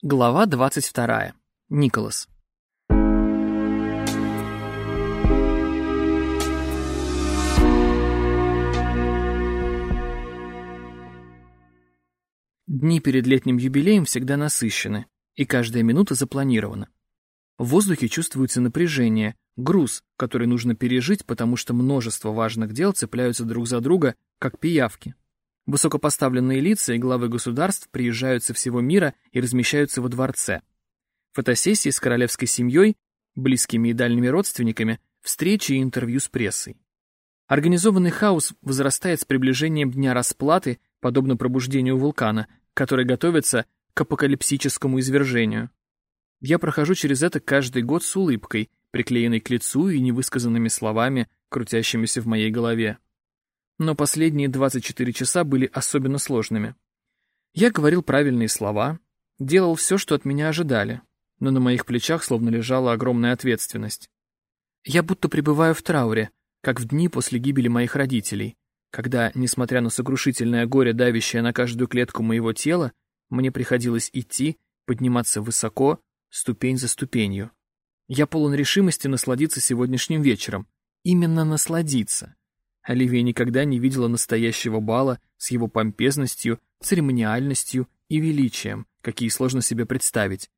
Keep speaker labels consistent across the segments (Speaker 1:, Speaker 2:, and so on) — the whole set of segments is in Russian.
Speaker 1: Глава 22. Николас. Дни перед летним юбилеем всегда насыщены, и каждая минута запланирована. В воздухе чувствуется напряжение, груз, который нужно пережить, потому что множество важных дел цепляются друг за друга, как пиявки. Высокопоставленные лица и главы государств приезжают со всего мира и размещаются во дворце. Фотосессии с королевской семьей, близкими и дальними родственниками, встречи и интервью с прессой. Организованный хаос возрастает с приближением дня расплаты, подобно пробуждению вулкана, который готовится к апокалипсическому извержению. Я прохожу через это каждый год с улыбкой, приклеенной к лицу и невысказанными словами, крутящимися в моей голове но последние 24 часа были особенно сложными. Я говорил правильные слова, делал все, что от меня ожидали, но на моих плечах словно лежала огромная ответственность. Я будто пребываю в трауре, как в дни после гибели моих родителей, когда, несмотря на сокрушительное горе, давящее на каждую клетку моего тела, мне приходилось идти, подниматься высоко, ступень за ступенью. Я полон решимости насладиться сегодняшним вечером. Именно насладиться. Оливия никогда не видела настоящего бала с его помпезностью, церемониальностью и величием, какие сложно себе представить.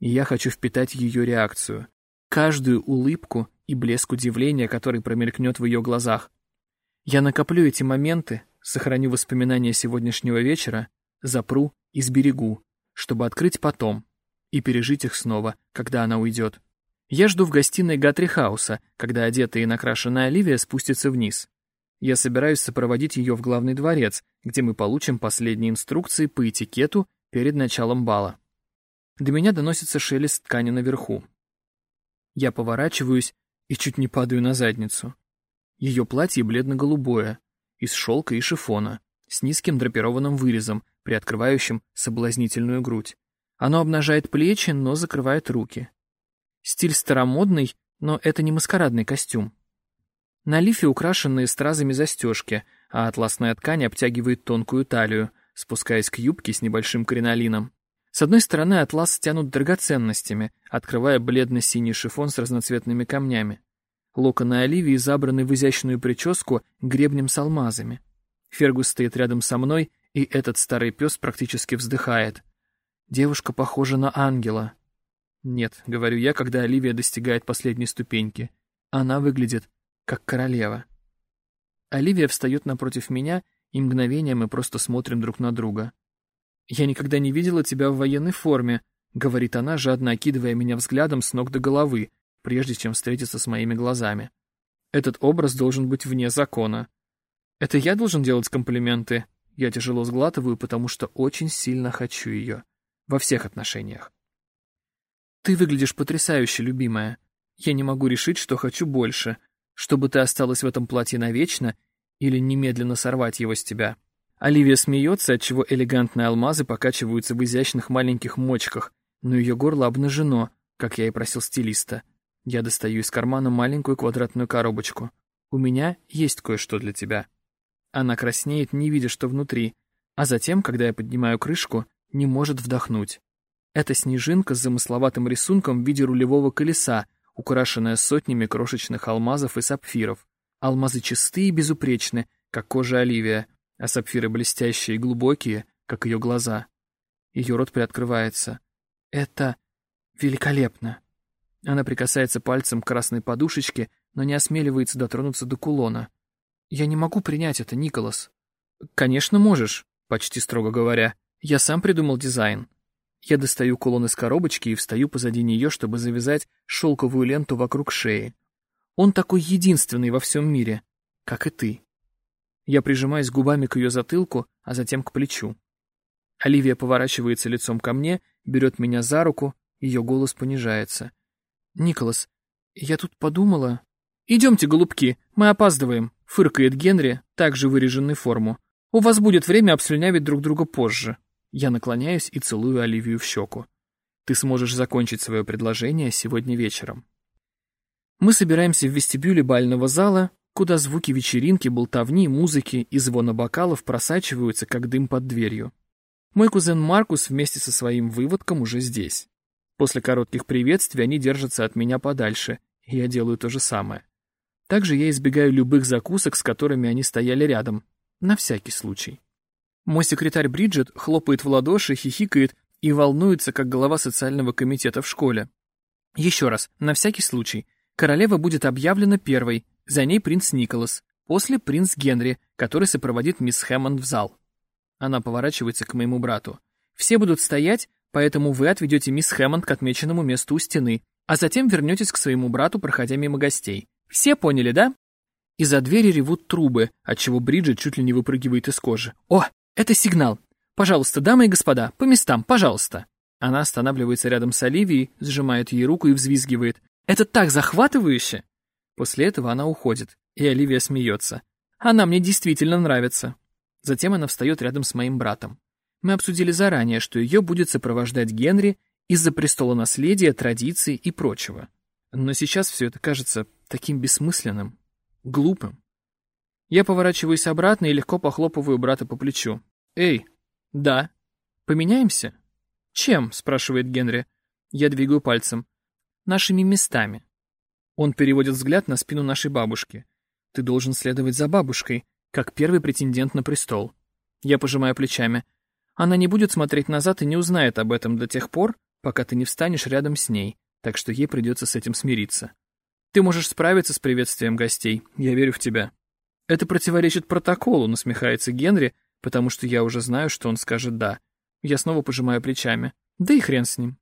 Speaker 1: И я хочу впитать ее реакцию. Каждую улыбку и блеск удивления, который промелькнет в ее глазах. Я накоплю эти моменты, сохраню воспоминания сегодняшнего вечера, запру и сберегу, чтобы открыть потом и пережить их снова, когда она уйдет. Я жду в гостиной Гатри Хауса, когда одетая и накрашенная Оливия спустится вниз. Я собираюсь сопроводить ее в главный дворец, где мы получим последние инструкции по этикету перед началом бала. До меня доносится шелест ткани наверху. Я поворачиваюсь и чуть не падаю на задницу. Ее платье бледно-голубое, из шелка и шифона, с низким драпированным вырезом, приоткрывающим соблазнительную грудь. Оно обнажает плечи, но закрывает руки. Стиль старомодный, но это не маскарадный костюм. На лифе украшенные стразами застежки, а атласная ткань обтягивает тонкую талию, спускаясь к юбке с небольшим кринолином. С одной стороны атлас стянут драгоценностями, открывая бледно-синий шифон с разноцветными камнями. Локоны Оливии забраны в изящную прическу гребнем с алмазами. Фергус стоит рядом со мной, и этот старый пес практически вздыхает. Девушка похожа на ангела. Нет, говорю я, когда Оливия достигает последней ступеньки. Она выглядит как королева. Оливия встает напротив меня, и мгновение мы просто смотрим друг на друга. «Я никогда не видела тебя в военной форме», — говорит она, жадно окидывая меня взглядом с ног до головы, прежде чем встретиться с моими глазами. Этот образ должен быть вне закона. Это я должен делать комплименты? Я тяжело сглатываю, потому что очень сильно хочу ее. Во всех отношениях. Ты выглядишь потрясающе, любимая. Я не могу решить, что хочу больше — чтобы ты осталась в этом платье навечно или немедленно сорвать его с тебя. Оливия смеется, отчего элегантные алмазы покачиваются в изящных маленьких мочках, но ее горло обнажено, как я и просил стилиста. Я достаю из кармана маленькую квадратную коробочку. У меня есть кое-что для тебя. Она краснеет, не видя, что внутри, а затем, когда я поднимаю крышку, не может вдохнуть. Это снежинка с замысловатым рисунком в виде рулевого колеса, украшенная сотнями крошечных алмазов и сапфиров. Алмазы чистые и безупречны, как кожа Оливия, а сапфиры блестящие и глубокие, как ее глаза. Ее рот приоткрывается. Это великолепно. Она прикасается пальцем к красной подушечке, но не осмеливается дотронуться до кулона. «Я не могу принять это, Николас». «Конечно можешь», почти строго говоря. «Я сам придумал дизайн. Я достаю кулон из коробочки и встаю позади нее, чтобы завязать шелковую ленту вокруг шеи. Он такой единственный во всем мире, как и ты. Я прижимаюсь губами к ее затылку, а затем к плечу. Оливия поворачивается лицом ко мне, берет меня за руку, ее голос понижается. «Николас, я тут подумала...» «Идемте, голубки, мы опаздываем», — фыркает Генри, также выреженный форму. «У вас будет время обслюнявить друг друга позже». Я наклоняюсь и целую Оливию в щеку. Ты сможешь закончить свое предложение сегодня вечером. Мы собираемся в вестибюле бального зала, куда звуки вечеринки, болтовни, музыки и звона бокалов просачиваются, как дым под дверью. Мой кузен Маркус вместе со своим выводком уже здесь. После коротких приветствий они держатся от меня подальше, и я делаю то же самое. Также я избегаю любых закусок, с которыми они стояли рядом, на всякий случай. Мой секретарь Бриджит хлопает в ладоши, хихикает и волнуется, как глава социального комитета в школе. Еще раз, на всякий случай, королева будет объявлена первой, за ней принц Николас, после принц Генри, который сопроводит мисс Хэммонд в зал. Она поворачивается к моему брату. Все будут стоять, поэтому вы отведете мисс Хэммонд к отмеченному месту у стены, а затем вернетесь к своему брату, проходя мимо гостей. Все поняли, да? Из-за двери ревут трубы, отчего Бриджит чуть ли не выпрыгивает из кожи. О, это сигнал! Пожалуйста, дамы и господа, по местам, пожалуйста. Она останавливается рядом с Оливией, сжимает ей руку и взвизгивает. Это так захватывающе! После этого она уходит, и Оливия смеется. Она мне действительно нравится. Затем она встает рядом с моим братом. Мы обсудили заранее, что ее будет сопровождать Генри из-за престола наследия, традиций и прочего. Но сейчас все это кажется таким бессмысленным, глупым. Я поворачиваюсь обратно и легко похлопываю брата по плечу. «Эй, да, поменяемся?» «Чем?» — спрашивает Генри. Я двигаю пальцем. «Нашими местами». Он переводит взгляд на спину нашей бабушки. «Ты должен следовать за бабушкой, как первый претендент на престол». Я пожимаю плечами. Она не будет смотреть назад и не узнает об этом до тех пор, пока ты не встанешь рядом с ней, так что ей придется с этим смириться. Ты можешь справиться с приветствием гостей, я верю в тебя. Это противоречит протоколу, насмехается Генри, потому что я уже знаю, что он скажет «да». Я снова пожимаю плечами. Да и хрен с ним.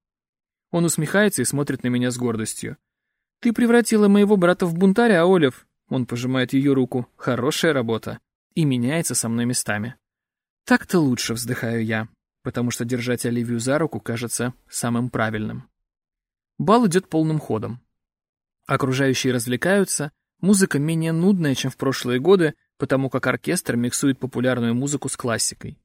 Speaker 1: Он усмехается и смотрит на меня с гордостью. «Ты превратила моего брата в бунтаря, Олив!» Он пожимает ее руку. «Хорошая работа!» И меняется со мной местами. «Так-то лучше», — вздыхаю я, потому что держать Оливию за руку кажется самым правильным. Бал идет полным ходом. Окружающие развлекаются, музыка менее нудная, чем в прошлые годы, потому как оркестр миксует популярную музыку с классикой.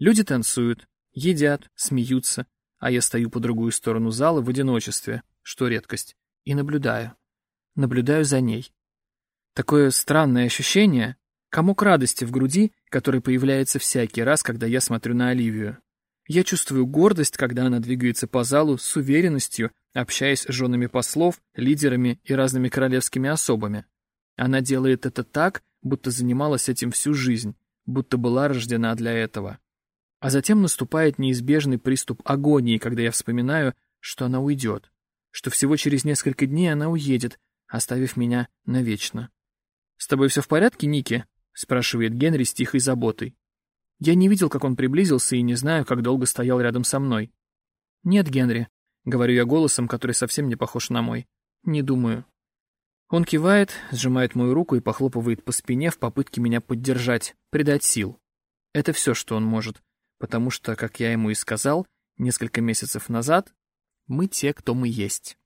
Speaker 1: Люди танцуют, едят, смеются, а я стою по другую сторону зала в одиночестве, что редкость, и наблюдаю. Наблюдаю за ней. Такое странное ощущение, комок радости в груди, который появляется всякий раз, когда я смотрю на Оливию. Я чувствую гордость, когда она двигается по залу с уверенностью, общаясь с женами послов, лидерами и разными королевскими особами. Она делает это так, будто занималась этим всю жизнь, будто была рождена для этого. А затем наступает неизбежный приступ агонии, когда я вспоминаю, что она уйдет, что всего через несколько дней она уедет, оставив меня навечно. «С тобой все в порядке, Ники?» — спрашивает Генри с тихой заботой. Я не видел, как он приблизился, и не знаю, как долго стоял рядом со мной. «Нет, Генри», — говорю я голосом, который совсем не похож на мой. «Не думаю». Он кивает, сжимает мою руку и похлопывает по спине в попытке меня поддержать, придать сил. Это все, что он может, потому что, как я ему и сказал, несколько месяцев назад, мы те, кто мы есть.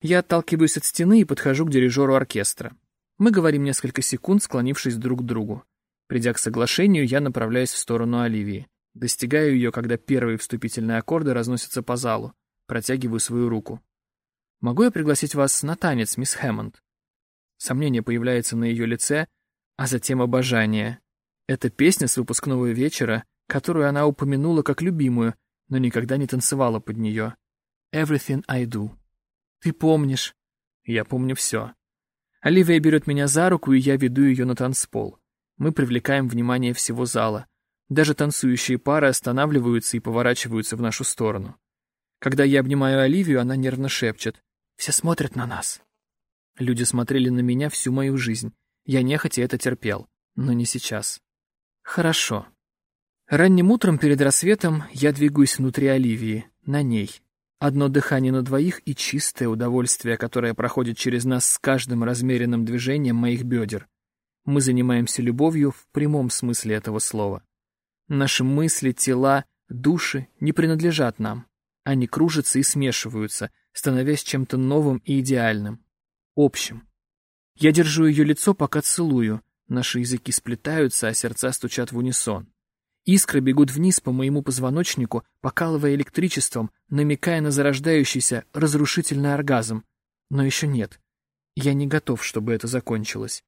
Speaker 1: Я отталкиваюсь от стены и подхожу к дирижеру оркестра. Мы говорим несколько секунд, склонившись друг к другу. Придя к соглашению, я направляюсь в сторону Оливии. Достигаю ее, когда первые вступительные аккорды разносятся по залу. Протягиваю свою руку. «Могу я пригласить вас на танец, мисс Хэммонд?» Сомнение появляется на ее лице, а затем обожание. Это песня с выпускного вечера, которую она упомянула как любимую, но никогда не танцевала под нее. «Everything I do». «Ты помнишь?» «Я помню все». Оливия берет меня за руку, и я веду ее на танцпол. Мы привлекаем внимание всего зала. Даже танцующие пары останавливаются и поворачиваются в нашу сторону. Когда я обнимаю Оливию, она нервно шепчет. «Все смотрят на нас». Люди смотрели на меня всю мою жизнь. Я нехотя это терпел, но не сейчас. Хорошо. Ранним утром перед рассветом я двигаюсь внутри Оливии, на ней. Одно дыхание на двоих и чистое удовольствие, которое проходит через нас с каждым размеренным движением моих бедер. Мы занимаемся любовью в прямом смысле этого слова. Наши мысли, тела, души не принадлежат нам. Они кружатся и смешиваются, становясь чем-то новым и идеальным. Общим. Я держу ее лицо, пока целую. Наши языки сплетаются, а сердца стучат в унисон. Искры бегут вниз по моему позвоночнику, покалывая электричеством, намекая на зарождающийся разрушительный оргазм. Но еще нет. Я не готов, чтобы это закончилось.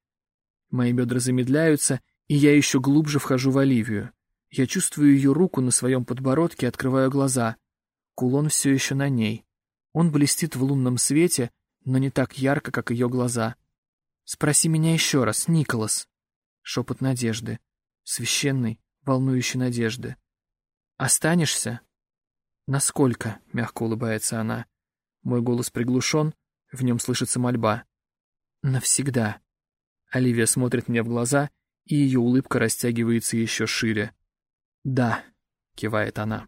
Speaker 1: Мои бедра замедляются, и я еще глубже вхожу в Оливию. Я чувствую ее руку на своем подбородке, открываю глаза. Кулон все еще на ней. Он блестит в лунном свете, но не так ярко, как ее глаза. «Спроси меня еще раз, Николас!» Шепот надежды. Священный, волнующий надежды. «Останешься?» «Насколько?» — мягко улыбается она. Мой голос приглушен, в нем слышится мольба. «Навсегда». Оливия смотрит мне в глаза, и ее улыбка растягивается еще шире. «Да», — кивает она.